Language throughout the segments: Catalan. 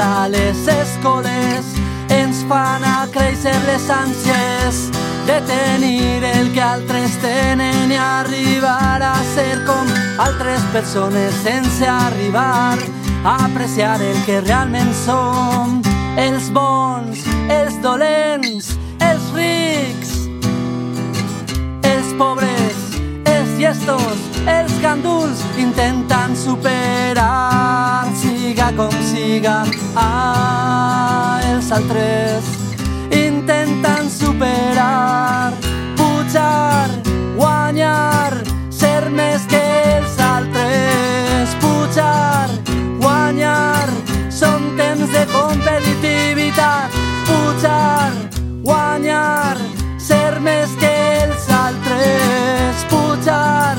a les escoles ens fan a créixer les ànsies de tenir el que altres tenen i arribar a ser com altres persones sense arribar a apreciar el que realment som. Els bons, els dolents, els rics, els pobres, els llestos, els ganduls intentant superar, siga com siga, ah, els altres intentant superar, pujar, guanyar, ser més que els altres, pujar, guanyar, són temps de competitivitat, pujar, guanyar, ser més que els altres, pujar,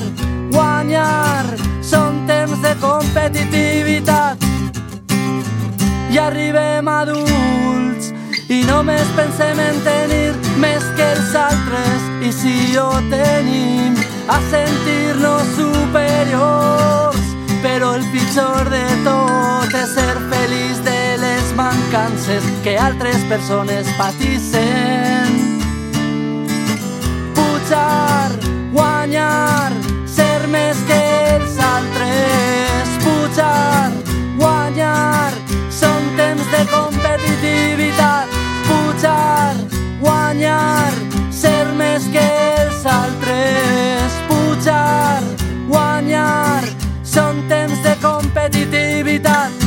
guanyar, són temps de competitivitat. I arribem adults. I només pensem en tenir més que els altres. I si ho tenim a sentir-nos superiors. Però el pitjor de tot és ser feliç de les mancances que altres persones patissen Navidad.